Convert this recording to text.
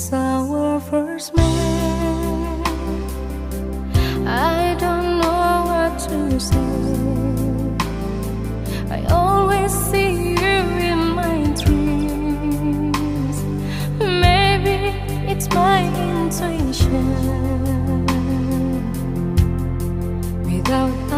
since our first met. I don't know what to say. I always see you in my dreams. Maybe it's my intuition. Without